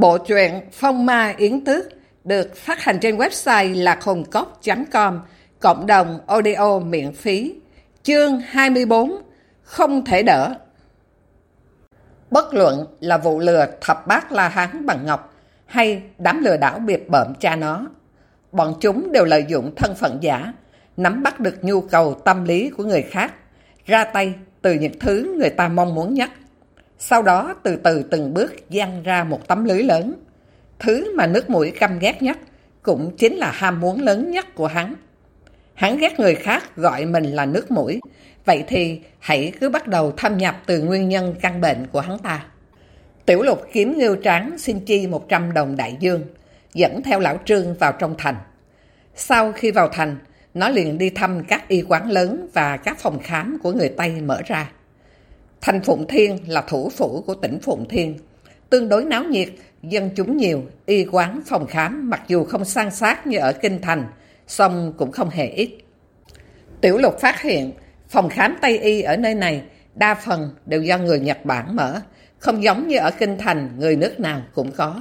Bộ truyện Phong Ma Yến Tước được phát hành trên website lạc hồn cốc.com, cộng đồng audio miễn phí, chương 24, không thể đỡ. Bất luận là vụ lừa thập bát La Hán bằng Ngọc hay đám lừa đảo biệt bợm cha nó, bọn chúng đều lợi dụng thân phận giả, nắm bắt được nhu cầu tâm lý của người khác, ra tay từ những thứ người ta mong muốn nhất. Sau đó từ từ từng bước dăng ra một tấm lưới lớn. Thứ mà nước mũi căm ghét nhất cũng chính là ham muốn lớn nhất của hắn. Hắn ghét người khác gọi mình là nước mũi. Vậy thì hãy cứ bắt đầu thâm nhập từ nguyên nhân căn bệnh của hắn ta. Tiểu lục kiếm ngưu tráng xin chi 100 đồng đại dương, dẫn theo lão trương vào trong thành. Sau khi vào thành, nó liền đi thăm các y quán lớn và các phòng khám của người Tây mở ra. Thành Phụng Thiên là thủ phủ của tỉnh Phụng Thiên. Tương đối náo nhiệt, dân chúng nhiều, y quán, phòng khám mặc dù không sang sát như ở Kinh Thành, song cũng không hề ít. Tiểu lục phát hiện, phòng khám Tây Y ở nơi này đa phần đều do người Nhật Bản mở, không giống như ở Kinh Thành người nước nào cũng có.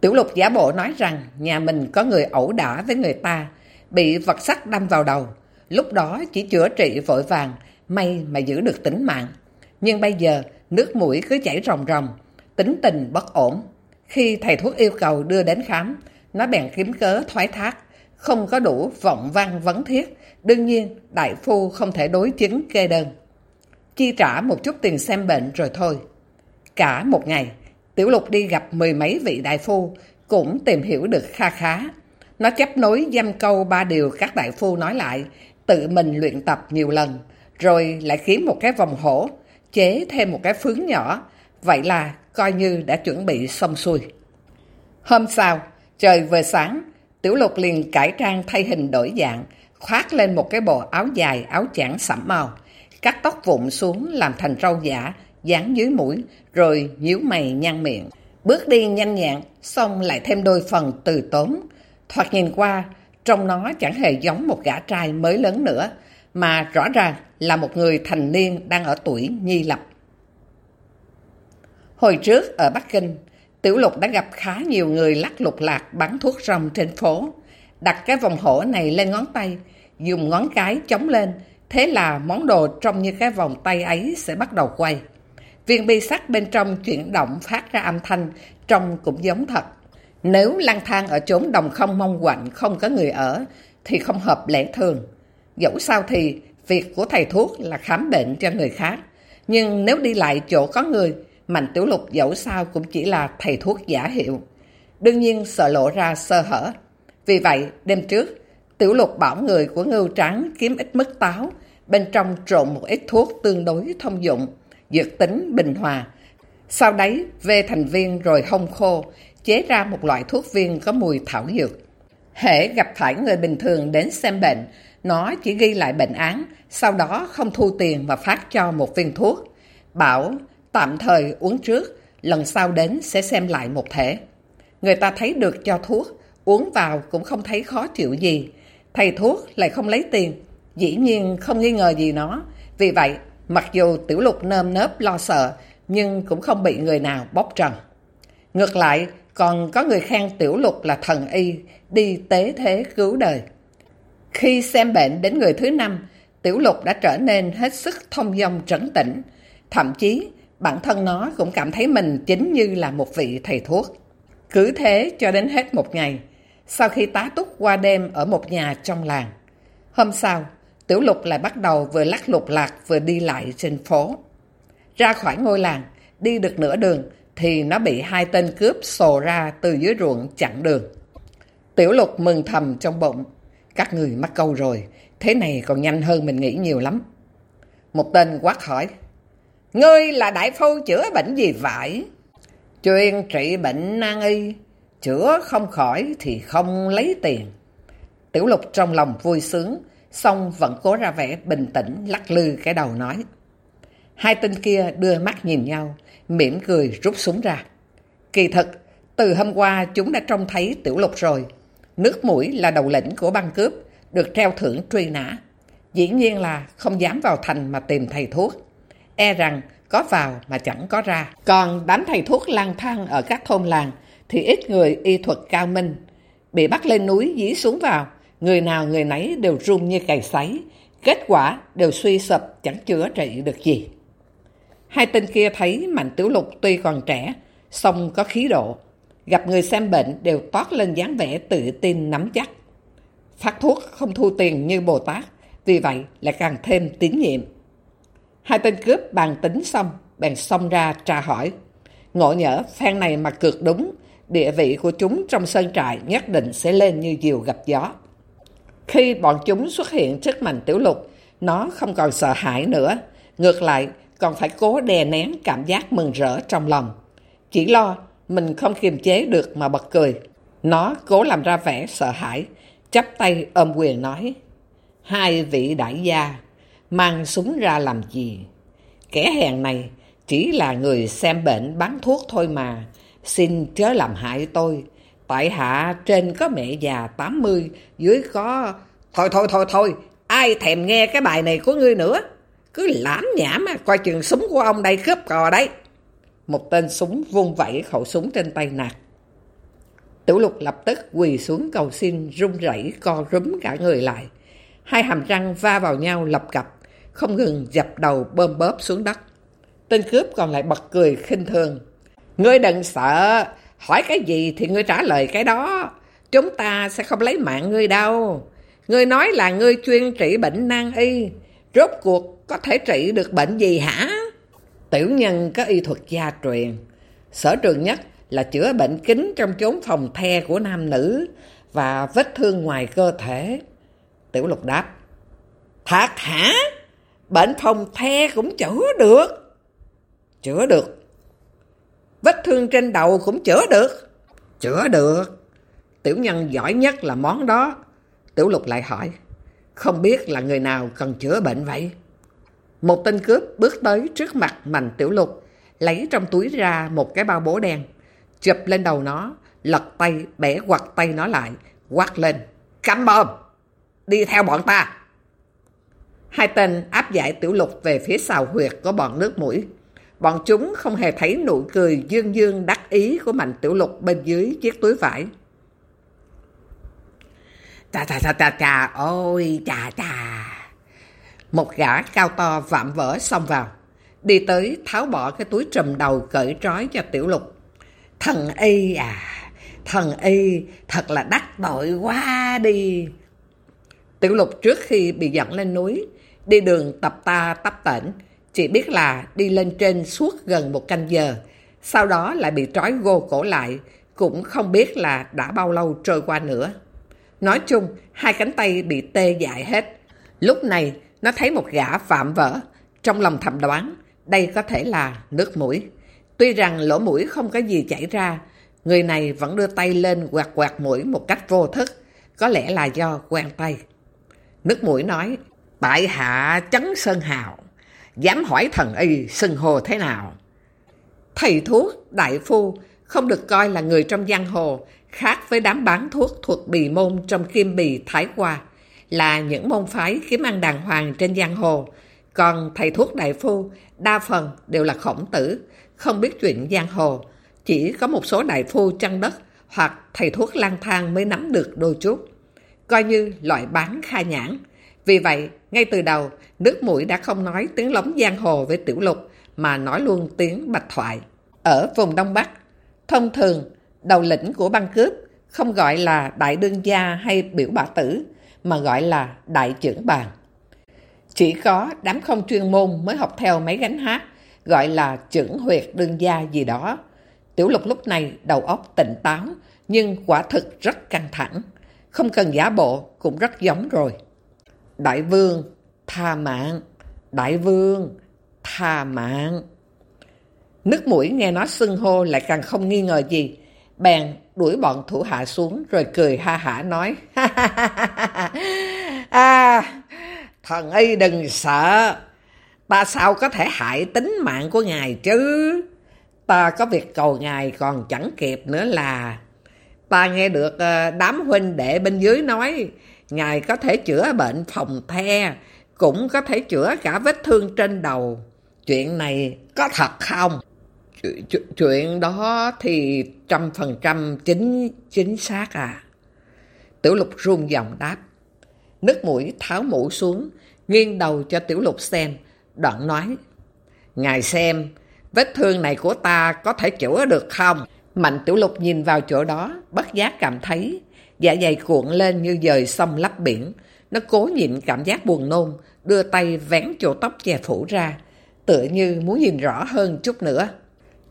Tiểu lục giả bộ nói rằng nhà mình có người ẩu đả với người ta, bị vật sắc đâm vào đầu. Lúc đó chỉ chữa trị vội vàng, may mà giữ được tính mạng. Nhưng bây giờ nước mũi cứ chảy ròng ròng, tính tình bất ổn. Khi thầy thuốc yêu cầu đưa đến khám, nó bèn kiếm cớ thoái thác, không có đủ vọng văn vấn thiết. Đương nhiên, đại phu không thể đối chứng kê đơn. Chi trả một chút tiền xem bệnh rồi thôi. Cả một ngày, Tiểu Lục đi gặp mười mấy vị đại phu, cũng tìm hiểu được kha khá. Nó chấp nối dăm câu ba điều các đại phu nói lại, tự mình luyện tập nhiều lần, rồi lại kiếm một cái vòng hổ, chế thêm một cái phướng nhỏ. Vậy là coi như đã chuẩn bị xong xuôi. Hôm sau, trời vừa sáng, Tiểu Lục liền cải trang thay hình đổi dạng, khoác lên một cái bộ áo dài, áo chản sẫm màu, cắt tóc vụn xuống làm thành râu giả, dán dưới mũi, rồi nhíu mày nhăn miệng. Bước đi nhanh nhẹn, xong lại thêm đôi phần từ tốn. Thoạt nhìn qua, trong nó chẳng hề giống một gã trai mới lớn nữa, mà rõ ràng là một người thành niên đang ở tuổi nhi lập. Hồi trước ở Bắc Kinh, Tiểu Lục đã gặp khá nhiều người lắc lục lạc bắn thuốc rồng trên phố. Đặt cái vòng hổ này lên ngón tay, dùng ngón cái chống lên, thế là món đồ trông như cái vòng tay ấy sẽ bắt đầu quay. Viên bi sắt bên trong chuyển động phát ra âm thanh, trông cũng giống thật. Nếu lang thang ở chốn đồng không mong quạnh không có người ở, thì không hợp lẽ thường. Dẫu sao thì, việc của thầy thuốc là khám bệnh cho người khác. Nhưng nếu đi lại chỗ có người, Mạnh Tiểu Lục dẫu sao cũng chỉ là thầy thuốc giả hiệu. Đương nhiên sợ lộ ra sơ hở. Vì vậy, đêm trước, Tiểu Lục bảo người của ngưu trắng kiếm ít mứt táo, bên trong trộn một ít thuốc tương đối thông dụng, dược tính bình hòa. Sau đấy, về thành viên rồi hông khô, chế ra một loại thuốc viên có mùi thảo dược. hễ gặp phải người bình thường đến xem bệnh, nó chỉ ghi lại bệnh án, sau đó không thu tiền và phát cho một viên thuốc. Bảo tạm thời uống trước, lần sau đến sẽ xem lại một thể. Người ta thấy được cho thuốc, uống vào cũng không thấy khó chịu gì. Thầy thuốc lại không lấy tiền, dĩ nhiên không nghi ngờ gì nó. Vì vậy, mặc dù tiểu lục nơm nớp lo sợ, nhưng cũng không bị người nào bóc trần. Ngược lại, còn có người khen tiểu lục là thần y, đi tế thế cứu đời. Khi xem bệnh đến người thứ năm, tiểu lục đã trở nên hết sức thông dong trấn tĩnh. Thậm chí, bản thân nó cũng cảm thấy mình chính như là một vị thầy thuốc. Cứ thế cho đến hết một ngày, sau khi tá túc qua đêm ở một nhà trong làng. Hôm sau, Tiểu Lục lại bắt đầu vừa lắc lục lạc vừa đi lại trên phố. Ra khỏi ngôi làng, đi được nửa đường thì nó bị hai tên cướp sồ ra từ dưới ruộng chặn đường. Tiểu Lục mừng thầm trong bụng. Các người mắc câu rồi, thế này còn nhanh hơn mình nghĩ nhiều lắm. Một tên quát hỏi. Ngươi là đại phu chữa bệnh gì vậy? Chuyên trị bệnh nan y, chữa không khỏi thì không lấy tiền. Tiểu lục trong lòng vui sướng, xong vẫn cố ra vẻ bình tĩnh lắc lư cái đầu nói. Hai tên kia đưa mắt nhìn nhau, mỉm cười rút súng ra. Kỳ thật từ hôm qua chúng đã trông thấy tiểu lục rồi. Nước mũi là đầu lĩnh của băng cướp, được treo thưởng truy nã. Dĩ nhiên là không dám vào thành mà tìm thầy thuốc. E rằng có vào mà chẳng có ra. Còn đám thầy thuốc lang thang ở các thôn làng thì ít người y thuật cao minh. Bị bắt lên núi dí xuống vào, người nào người nấy đều run như cày sấy. Kết quả đều suy sụp chẳng chữa trị được gì. Hai tên kia thấy Mạnh Tiểu Lục tuy còn trẻ, song có khí độ. Gặp người xem bệnh đều toát lên dáng vẻ tự tin nắm chắc. Phát thuốc không thu tiền như Bồ Tát, vì vậy lại càng thêm tín nhiệm. Hai tên cướp bàn tính xong, bèn xông ra tra hỏi. Ngộ nhỡ phen này mà cược đúng, địa vị của chúng trong sơn trại nhất định sẽ lên như diều gặp gió. Khi bọn chúng xuất hiện trước mạnh tiểu lục, nó không còn sợ hãi nữa. Ngược lại, còn phải cố đè nén cảm giác mừng rỡ trong lòng. Chỉ lo mình không kiềm chế được mà bật cười. Nó cố làm ra vẻ sợ hãi, chắp tay ôm quyền nói. Hai vị đại gia, mang súng ra làm gì? Kẻ hèn này chỉ là người xem bệnh bán thuốc thôi mà. Xin chớ làm hại tôi. Tại hạ trên có mẹ già 80, dưới có... Thôi thôi thôi thôi, ai thèm nghe cái bài này của ngươi nữa. Cứ lãm nhảm mà coi chừng súng của ông đây cướp cò đấy. Một tên súng vung vẩy khẩu súng trên tay nạt. Tiểu lục lập tức quỳ xuống cầu xin run rẩy co rúm cả người lại. Hai hàm răng va vào nhau lập cặp, không ngừng dập đầu bơm bóp xuống đất. Tên cướp còn lại bật cười khinh thường. Ngươi đừng sợ, hỏi cái gì thì ngươi trả lời cái đó. Chúng ta sẽ không lấy mạng ngươi đâu. Ngươi nói là ngươi chuyên trị bệnh nan y. Rốt cuộc có thể trị được bệnh gì hả? Tiểu nhân có y thuật gia truyền. Sở trường nhất là chữa bệnh kính trong chốn phòng the của nam nữ và vết thương ngoài cơ thể. Tiểu lục đáp. Thật hả? Bệnh phòng the cũng chữa được. Chữa được. Vết thương trên đầu cũng chữa được. Chữa được. Tiểu nhân giỏi nhất là món đó. Tiểu lục lại hỏi. Không biết là người nào cần chữa bệnh vậy? Một tên cướp bước tới trước mặt Mạnh Tiểu Lục, lấy trong túi ra một cái bao bố đen, chụp lên đầu nó, lật tay, bẻ quặt tay nó lại, quát lên. Cắm bom! Đi theo bọn ta! Hai tên áp giải Tiểu Lục về phía xào huyệt của bọn nước mũi. Bọn chúng không hề thấy nụ cười dương dương đắc ý của Mạnh Tiểu Lục bên dưới chiếc túi vải. Chà chà chà chà chà, ôi chà chà. Một gã cao to vạm vỡ xông vào, đi tới tháo bỏ cái túi trùm đầu cởi trói cho Tiểu Lục. Thần y à, thần y thật là đắc tội quá đi. Tiểu Lục trước khi bị dẫn lên núi, đi đường tập ta tắp tỉnh, chỉ biết là đi lên trên suốt gần một canh giờ, sau đó lại bị trói gô cổ lại, cũng không biết là đã bao lâu trôi qua nữa. Nói chung, hai cánh tay bị tê dại hết. Lúc này, nó thấy một gã phạm vỡ. Trong lòng thầm đoán, đây có thể là nước mũi. Tuy rằng lỗ mũi không có gì chảy ra, người này vẫn đưa tay lên quạt quạt mũi một cách vô thức. Có lẽ là do quen tay. Nước mũi nói, Tại hạ trấn sơn hào, dám hỏi thần y xưng hồ thế nào? Thầy thuốc, đại phu không được coi là người trong giang hồ, khác với đám bán thuốc thuộc bì môn trong kim bì Thái Hoa, là những môn phái kiếm ăn đàng hoàng trên giang hồ. Còn thầy thuốc đại phu, đa phần đều là khổng tử, không biết chuyện giang hồ. Chỉ có một số đại phu chăn đất hoặc thầy thuốc lang thang mới nắm được đôi chút. Coi như loại bán khai nhãn. Vì vậy, ngay từ đầu, nước mũi đã không nói tiếng lóng giang hồ với tiểu lục, mà nói luôn tiếng bạch thoại. Ở vùng Đông Bắc, thông thường, đầu lĩnh của băng cướp không gọi là đại đương gia hay biểu bà tử, mà gọi là đại trưởng bàn. Chỉ có đám không chuyên môn mới học theo mấy gánh hát, gọi là trưởng huyệt đương gia gì đó. Tiểu lục lúc này đầu óc tỉnh táo, nhưng quả thực rất căng thẳng. Không cần giả bộ, cũng rất giống rồi. Đại vương, tha mạng. Đại vương, tha mạng. Nước mũi nghe nó xưng hô lại càng không nghi ngờ gì. Bèn đuổi bọn thủ hạ xuống rồi cười ha hả nói. à, thần ấy đừng sợ. Ta sao có thể hại tính mạng của ngài chứ? Ta có việc cầu ngài còn chẳng kịp nữa là... Ta nghe được ờ, đám huynh đệ bên dưới nói Ngài có thể chữa bệnh phòng the, cũng có thể chữa cả vết thương trên đầu. chuyện này có thật không? Ch chuyện đó thì trăm phần trăm chính chính xác à. Tiểu lục run giọng đáp. Nước mũi tháo mũ xuống, nghiêng đầu cho tiểu lục xem, đoạn nói. Ngài xem, vết thương này của ta có thể chữa được không? Mạnh tiểu lục nhìn vào chỗ đó, bất giác cảm thấy, dạ dày cuộn lên như dời sông lấp biển. Nó cố nhịn cảm giác buồn nôn, đưa tay vén chỗ tóc che phủ ra, tựa như muốn nhìn rõ hơn chút nữa.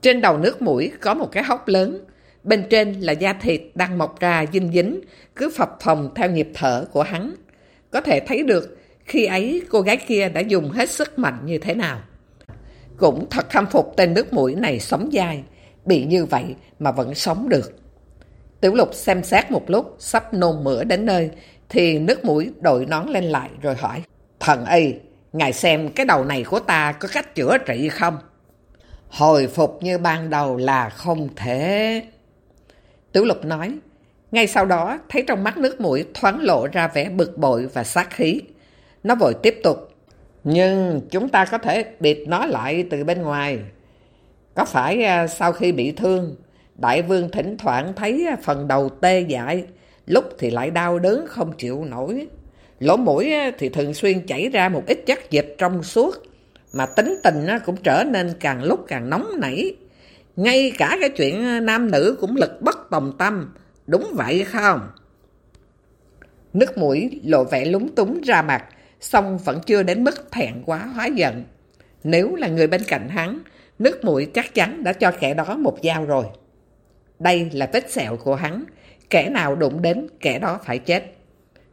Trên đầu nước mũi có một cái hốc lớn, bên trên là da thịt đang mọc ra dinh dính, cứ phập phồng theo nhịp thở của hắn. Có thể thấy được khi ấy cô gái kia đã dùng hết sức mạnh như thế nào. Cũng thật khâm phục tên nước mũi này sống dai, bị như vậy mà vẫn sống được. Tiểu lục xem xét một lúc, sắp nôn mửa đến nơi, thì nước mũi đội nón lên lại rồi hỏi. Thần y, ngài xem cái đầu này của ta có cách chữa trị không? Hồi phục như ban đầu là không thể. Tiểu lục nói, ngay sau đó thấy trong mắt nước mũi thoáng lộ ra vẻ bực bội và sát khí. Nó vội tiếp tục. Nhưng chúng ta có thể bịt nó lại từ bên ngoài. Có phải à, sau khi bị thương, đại vương thỉnh thoảng thấy phần đầu tê dại, lúc thì lại đau đớn không chịu nổi. Lỗ mũi à, thì thường xuyên chảy ra một ít chất dịch trong suốt, mà tính tình nó cũng trở nên càng lúc càng nóng nảy. Ngay cả cái chuyện ờ, nam nữ cũng lực bất tòng tâm, đúng vậy không? Nước mũi lộ vẻ lúng túng ra mặt, xong vẫn chưa đến mức thẹn quá hóa giận. Nếu là người bên cạnh hắn, nước mũi chắc chắn đã cho kẻ đó một dao rồi. Đây là vết sẹo của hắn, kẻ nào đụng đến kẻ đó phải chết.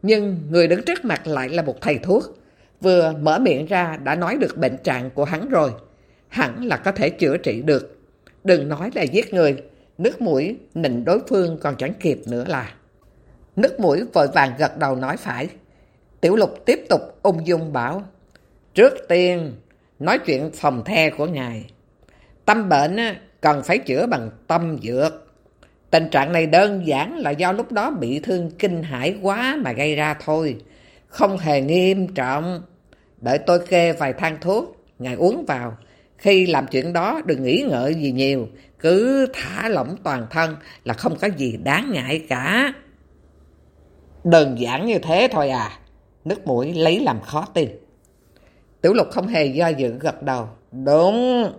Nhưng người đứng trước mặt lại là một thầy thuốc. Vừa mở miệng ra đã nói được bệnh trạng của hắn rồi. Hẳn là có thể chữa trị được. Đừng nói là giết người. Nước mũi nịnh đối phương còn chẳng kịp nữa là. Nước mũi vội vàng gật đầu nói phải. Tiểu lục tiếp tục ung dung bảo. Trước tiên, nói chuyện phòng the của ngài. Tâm bệnh cần phải chữa bằng tâm dược. Tình trạng này đơn giản là do lúc đó bị thương kinh hãi quá mà gây ra thôi. Không hề nghiêm trọng. Đợi tôi kê vài thang thuốc, ngài uống vào. Khi làm chuyện đó đừng nghĩ ngợi gì nhiều, cứ thả lỏng toàn thân là không có gì đáng ngại cả. Đơn giản như thế thôi à. Nước mũi lấy làm khó tin. Tiểu lục không hề do dự gật đầu. Đúng,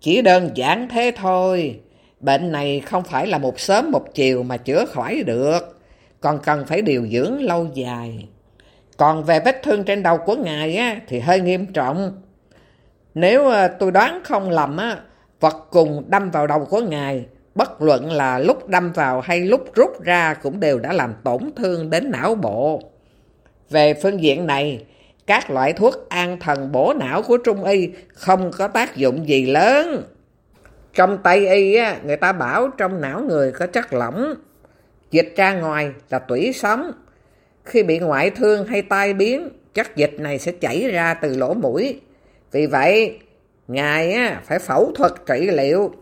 chỉ đơn giản thế thôi. Bệnh này không phải là một sớm một chiều mà chữa khỏi được, còn cần phải điều dưỡng lâu dài. Còn về vết thương trên đầu của ngài á, thì hơi nghiêm trọng. Nếu ờ, tôi đoán không lầm, á, vật cùng đâm vào đầu của ngài, bất luận là lúc đâm vào hay lúc rút ra cũng đều đã làm tổn thương đến não bộ. Về phương diện này, các loại thuốc an thần bổ não của Trung Y không có tác dụng gì lớn. Trong Tây Y, á, người ta bảo trong não người có chất lỏng, dịch ra ngoài là tủy sống. Khi bị ngoại thương hay tai biến, chất dịch này sẽ chảy ra từ lỗ mũi. Vì vậy, Ngài á, phải phẫu thuật trị liệu.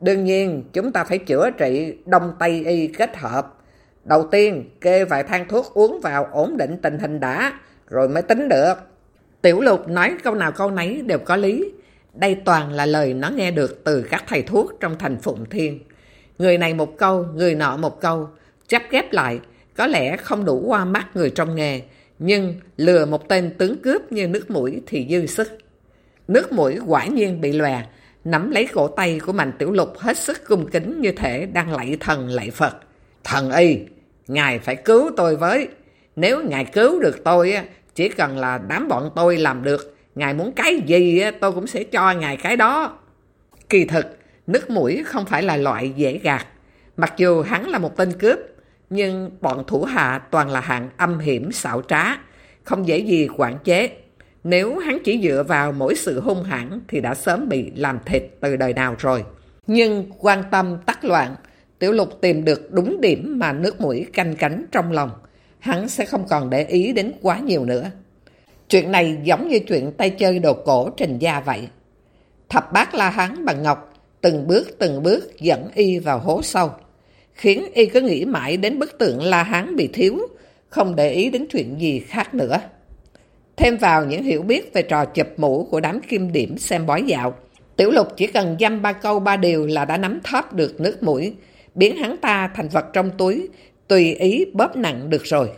Đương nhiên, chúng ta phải chữa trị Đông Tây Y kết hợp. Đầu tiên, kê vài thang thuốc uống vào ổn định tình hình đã, rồi mới tính được. Tiểu lục nói câu nào câu nấy đều có lý. Đây toàn là lời nó nghe được từ các thầy thuốc trong thành Phụng Thiên. Người này một câu, người nọ một câu, chắp ghép lại, có lẽ không đủ qua mắt người trong nghề, nhưng lừa một tên tướng cướp như nước mũi thì dư sức. Nước mũi quả nhiên bị lòe, nắm lấy cổ tay của Mạnh Tiểu Lục hết sức cung kính như thể đang lạy thần lạy Phật. Thần y, ngài phải cứu tôi với. Nếu ngài cứu được tôi, chỉ cần là đám bọn tôi làm được, Ngài muốn cái gì tôi cũng sẽ cho Ngài cái đó. Kỳ thực, nước mũi không phải là loại dễ gạt. Mặc dù hắn là một tên cướp, nhưng bọn thủ hạ toàn là hạng âm hiểm xảo trá, không dễ gì quản chế. Nếu hắn chỉ dựa vào mỗi sự hung hãn thì đã sớm bị làm thịt từ đời nào rồi. Nhưng quan tâm tắc loạn, Tiểu Lục tìm được đúng điểm mà nước mũi canh cánh trong lòng. Hắn sẽ không còn để ý đến quá nhiều nữa. Chuyện này giống như chuyện tay chơi đồ cổ trình gia vậy. Thập bát la hắn bằng ngọc, từng bước từng bước dẫn y vào hố sâu, khiến y cứ nghĩ mãi đến bức tượng la hán bị thiếu, không để ý đến chuyện gì khác nữa. Thêm vào những hiểu biết về trò chụp mũ của đám kim điểm xem bói dạo, Tiểu Lục chỉ cần dăm ba câu ba điều là đã nắm thóp được nước mũi, biến hắn ta thành vật trong túi, tùy ý bóp nặng được rồi.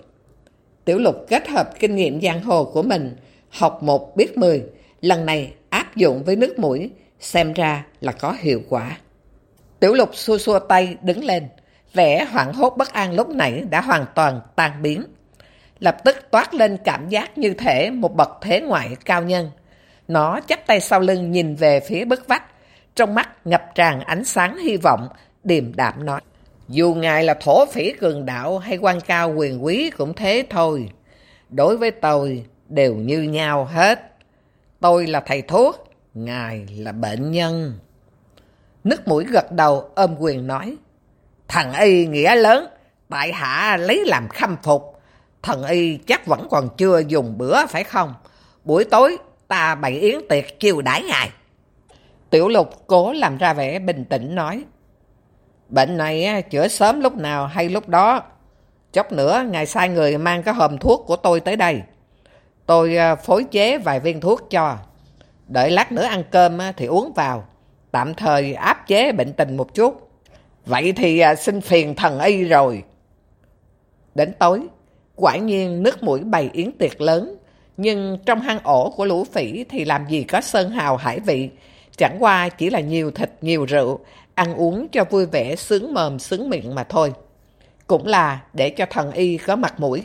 Tiểu Lục kết hợp kinh nghiệm giang hồ của mình, học một biết mười, lần này áp dụng với nước mũi, xem ra là có hiệu quả. Tiểu Lục xua xua tay đứng lên, vẻ hoảng hốt bất an lúc nãy đã hoàn toàn tan biến. Lập tức toát lên cảm giác như thể một bậc thế ngoại cao nhân. Nó chắp tay sau lưng nhìn về phía bức vách, trong mắt ngập tràn ánh sáng hy vọng, điềm đạm nói. Dù ngài là thổ phỉ cường đạo hay quan cao quyền quý cũng thế thôi. Đối với tôi đều như nhau hết. Tôi là thầy thuốc, ngài là bệnh nhân. Nước mũi gật đầu ôm quyền nói. Thằng y nghĩa lớn, tại hạ lấy làm khâm phục. Thần y chắc vẫn còn chưa dùng bữa phải không? Buổi tối ta bày yến tiệc chiều đãi ngài. Tiểu lục cố làm ra vẻ bình tĩnh nói. Bệnh này chữa sớm lúc nào hay lúc đó. Chốc nữa ngài sai người mang cái hòm thuốc của tôi tới đây. Tôi à, phối chế vài viên thuốc cho. Đợi lát nữa ăn cơm thì uống vào. Tạm thời áp chế bệnh tình một chút. Vậy thì à, xin phiền thần y rồi. Đến tối, quả nhiên nước mũi bày yến tiệc lớn. Nhưng trong hang ổ của lũ phỉ thì làm gì có sơn hào hải vị. Chẳng qua chỉ là nhiều thịt, nhiều rượu, ăn uống cho vui vẻ, sướng mồm, sướng miệng mà thôi. Cũng là để cho thần y có mặt mũi.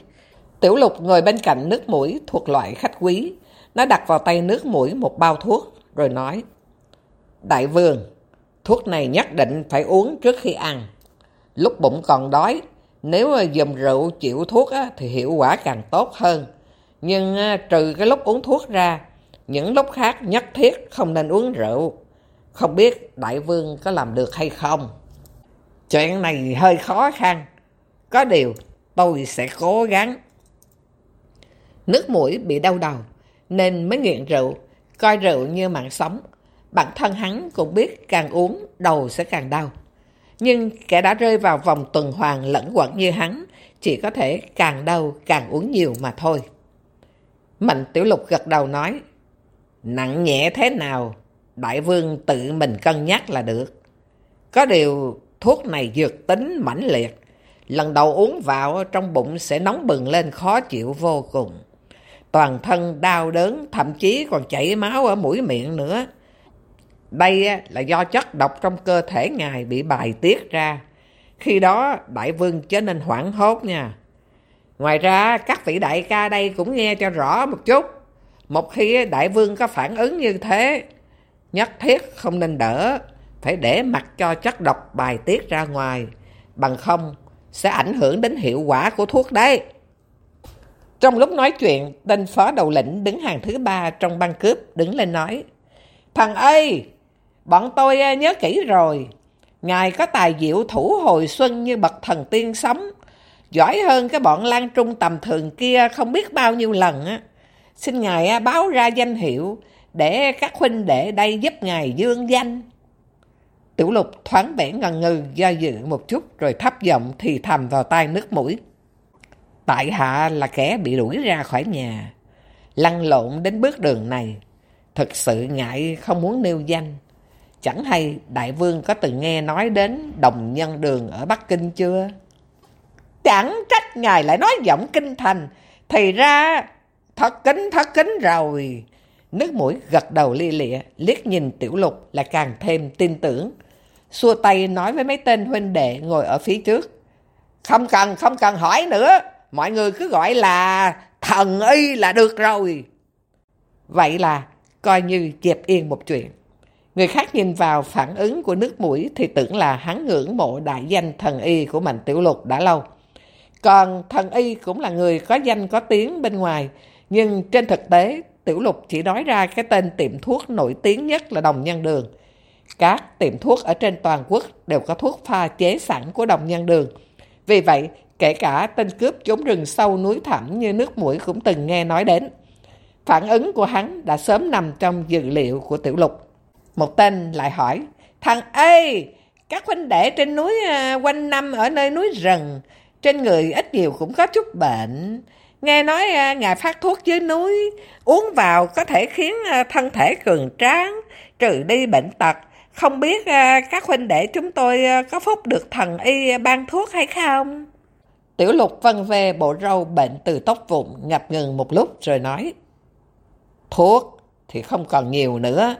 Tiểu lục ngồi bên cạnh nước mũi thuộc loại khách quý. Nó đặt vào tay nước mũi một bao thuốc, rồi nói Đại vương, thuốc này nhất định phải uống trước khi ăn. Lúc bụng còn đói, nếu dùm rượu chịu thuốc thì hiệu quả càng tốt hơn. Nhưng trừ cái lúc uống thuốc ra, những lúc khác nhất thiết không nên uống rượu. Không biết đại vương có làm được hay không? Chuyện này hơi khó khăn. Có điều tôi sẽ cố gắng. Nước mũi bị đau đầu nên mới nghiện rượu, coi rượu như mạng sống. Bản thân hắn cũng biết càng uống đầu sẽ càng đau. Nhưng kẻ đã rơi vào vòng tuần hoàn lẫn quẩn như hắn chỉ có thể càng đau càng uống nhiều mà thôi. Mạnh Tiểu Lục gật đầu nói Nặng nhẹ thế nào Đại vương tự mình cân nhắc là được. Có điều thuốc này dược tính mãnh liệt. Lần đầu uống vào trong bụng sẽ nóng bừng lên khó chịu vô cùng. Toàn thân đau đớn, thậm chí còn chảy máu ở mũi miệng nữa. Đây là do chất độc trong cơ thể ngài bị bài tiết ra. Khi đó đại vương chớ nên hoảng hốt nha. Ngoài ra các vị đại ca đây cũng nghe cho rõ một chút. Một khi đại vương có phản ứng như thế, nhất thiết không nên đỡ, phải để mặc cho chất độc bài tiết ra ngoài, bằng không sẽ ảnh hưởng đến hiệu quả của thuốc đấy. Trong lúc nói chuyện, tên phó đầu lĩnh đứng hàng thứ ba trong băng cướp đứng lên nói Thằng ơi, bọn tôi nhớ kỹ rồi. Ngài có tài diệu thủ hồi xuân như bậc thần tiên sống. Giỏi hơn cái bọn lan trung tầm thường kia không biết bao nhiêu lần. á. Xin Ngài à, báo ra danh hiệu để các huynh đệ đây giúp ngài dương danh. Tiểu lục thoáng vẻ ngần ngừ do dự một chút rồi thấp giọng thì thầm vào tai nước mũi. Tại hạ là kẻ bị đuổi ra khỏi nhà, lăn lộn đến bước đường này. thật sự ngại không muốn nêu danh. Chẳng hay đại vương có từng nghe nói đến đồng nhân đường ở Bắc Kinh chưa? Chẳng trách ngài lại nói giọng kinh thành, thì ra thật kính thật kính rồi. Nước mũi gật đầu lia lịa, liếc nhìn tiểu lục là càng thêm tin tưởng. Xua tay nói với mấy tên huynh đệ ngồi ở phía trước. Không cần, không cần hỏi nữa. Mọi người cứ gọi là thần y là được rồi. Vậy là coi như dẹp yên một chuyện. Người khác nhìn vào phản ứng của nước mũi thì tưởng là hắn ngưỡng mộ đại danh thần y của Mạnh Tiểu Lục đã lâu. Còn thần y cũng là người có danh có tiếng bên ngoài, nhưng trên thực tế Tiểu Lục chỉ nói ra cái tên tiệm thuốc nổi tiếng nhất là Đồng Nhân Đường. Các tiệm thuốc ở trên toàn quốc đều có thuốc pha chế sẵn của Đồng Nhân Đường. Vì vậy, kể cả tên cướp trốn rừng sâu núi thẳm như nước mũi cũng từng nghe nói đến. Phản ứng của hắn đã sớm nằm trong dữ liệu của Tiểu Lục. Một tên lại hỏi, Thằng ê, các huynh đệ trên núi à, quanh năm ở nơi núi rừng, trên người ít nhiều cũng có chút bệnh. Nghe nói à, ngài phát thuốc dưới núi, uống vào có thể khiến à, thân thể cường tráng, trừ đi bệnh tật. Không biết à, các huynh đệ chúng tôi à, có phúc được thần y ban thuốc hay không? Tiểu lục vân về bộ râu bệnh từ tóc vụn ngập ngừng một lúc rồi nói. Thuốc thì không còn nhiều nữa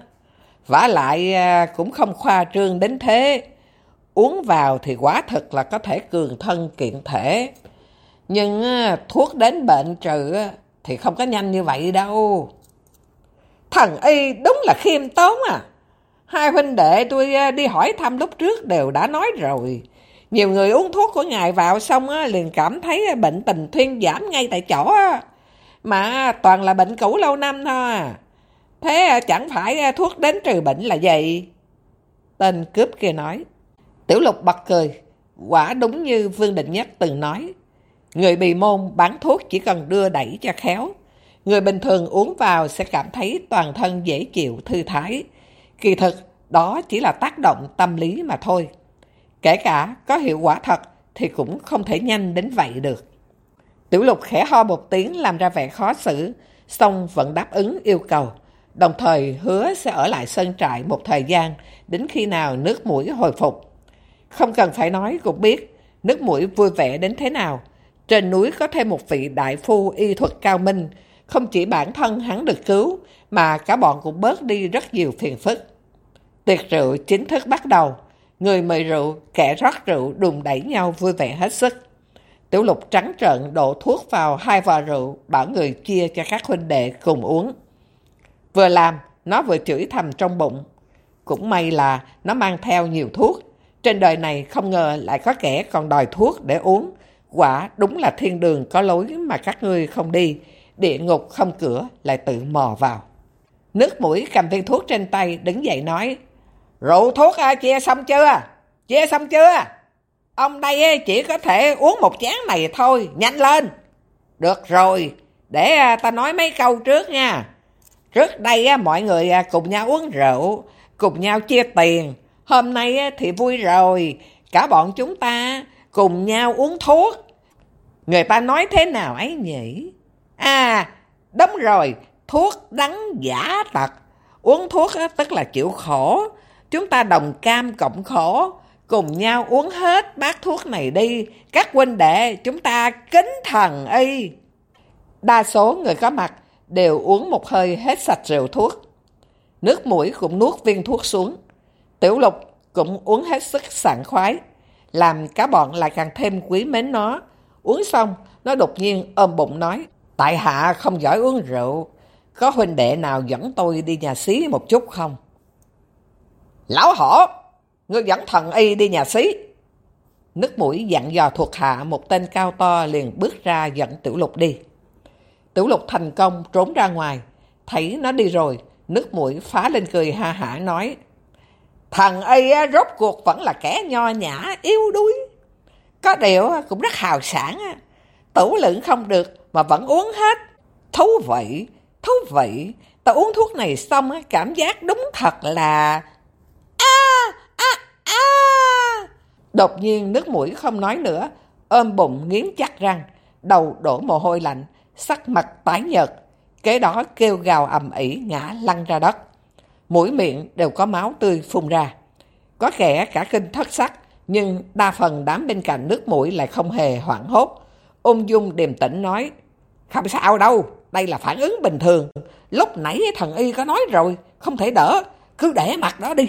vả lại à, cũng không khoa trương đến thế. Uống vào thì quả thực là có thể cường thân kiện thể. Nhưng à, thuốc đến bệnh trừ à, thì không có nhanh như vậy đâu. Thần y đúng là khiêm tốn à. Hai huynh đệ tôi đi hỏi thăm lúc trước đều đã nói rồi. Nhiều người uống thuốc của ngài vào xong liền cảm thấy bệnh tình thuyên giảm ngay tại chỗ. Mà toàn là bệnh cũ lâu năm thôi. à Thế à, chẳng phải à, thuốc đến trừ bệnh là gì? Tên cướp kia nói. Tiểu lục bật cười. Quả đúng như Vương Định Nhất từng nói. Người bị môn bán thuốc chỉ cần đưa đẩy cho khéo. Người bình thường uống vào sẽ cảm thấy toàn thân dễ chịu, thư thái. Kỳ thực, đó chỉ là tác động tâm lý mà thôi. Kể cả có hiệu quả thật thì cũng không thể nhanh đến vậy được. Tiểu lục khẽ ho một tiếng làm ra vẻ khó xử, xong vẫn đáp ứng yêu cầu. Đồng thời hứa sẽ ở lại sân trại một thời gian đến khi nào nước mũi hồi phục. Không cần phải nói cũng biết nước mũi vui vẻ đến thế nào trên núi có thêm một vị đại phu y thuật cao minh, không chỉ bản thân hắn được cứu, mà cả bọn cũng bớt đi rất nhiều phiền phức. Tiệc rượu chính thức bắt đầu, người mời rượu, kẻ rót rượu đùm đẩy nhau vui vẻ hết sức. Tiểu lục trắng trợn đổ thuốc vào hai vò rượu, bảo người chia cho các huynh đệ cùng uống. Vừa làm, nó vừa chửi thầm trong bụng. Cũng may là nó mang theo nhiều thuốc. Trên đời này không ngờ lại có kẻ còn đòi thuốc để uống, Quả đúng là thiên đường có lối mà các ngươi không đi, địa ngục không cửa lại tự mò vào. Nước mũi cầm viên thuốc trên tay đứng dậy nói, Rượu thuốc à, chia xong chưa? Chia xong chưa? Ông đây à, chỉ có thể uống một chén này thôi, nhanh lên. Được rồi, để à, ta nói mấy câu trước nha. Trước đây mọi người à, cùng nhau uống rượu, cùng nhau chia tiền. Hôm nay thì vui rồi, cả bọn chúng ta cùng nhau uống thuốc. Người ta nói thế nào ấy nhỉ? À, đúng rồi, thuốc đắng giả tật. Uống thuốc tức là chịu khổ. Chúng ta đồng cam cộng khổ, cùng nhau uống hết bát thuốc này đi. Các huynh đệ, chúng ta kính thần y. Đa số người có mặt đều uống một hơi hết sạch rượu thuốc. Nước mũi cũng nuốt viên thuốc xuống. Tiểu lục cũng uống hết sức sảng khoái làm cả bọn lại càng thêm quý mến nó. Uống xong, nó đột nhiên ôm bụng nói, tại hạ không giỏi uống rượu, có huynh đệ nào dẫn tôi đi nhà xí một chút không? Lão hổ, ngươi dẫn thần y đi nhà xí. Nước mũi dặn dò thuộc hạ một tên cao to liền bước ra dẫn tiểu lục đi. Tiểu lục thành công trốn ra ngoài, thấy nó đi rồi, nước mũi phá lên cười ha hả nói, thằng ấy rốt cuộc vẫn là kẻ nho nhã, yếu đuối. Có điều cũng rất hào sản. Tủ lượng không được mà vẫn uống hết. Thú vị, thú vị. Tao uống thuốc này xong cảm giác đúng thật là... A, a, a. Đột nhiên nước mũi không nói nữa, ôm bụng nghiến chặt răng, đầu đổ mồ hôi lạnh, sắc mặt tái nhợt. Kế đó kêu gào ầm ĩ ngã lăn ra đất mũi miệng đều có máu tươi phun ra. Có kẻ cả kinh thất sắc, nhưng đa phần đám bên cạnh nước mũi lại không hề hoảng hốt. Ung dung điềm tĩnh nói, không sao đâu, đây là phản ứng bình thường. Lúc nãy thần y có nói rồi, không thể đỡ, cứ để mặt đó đi.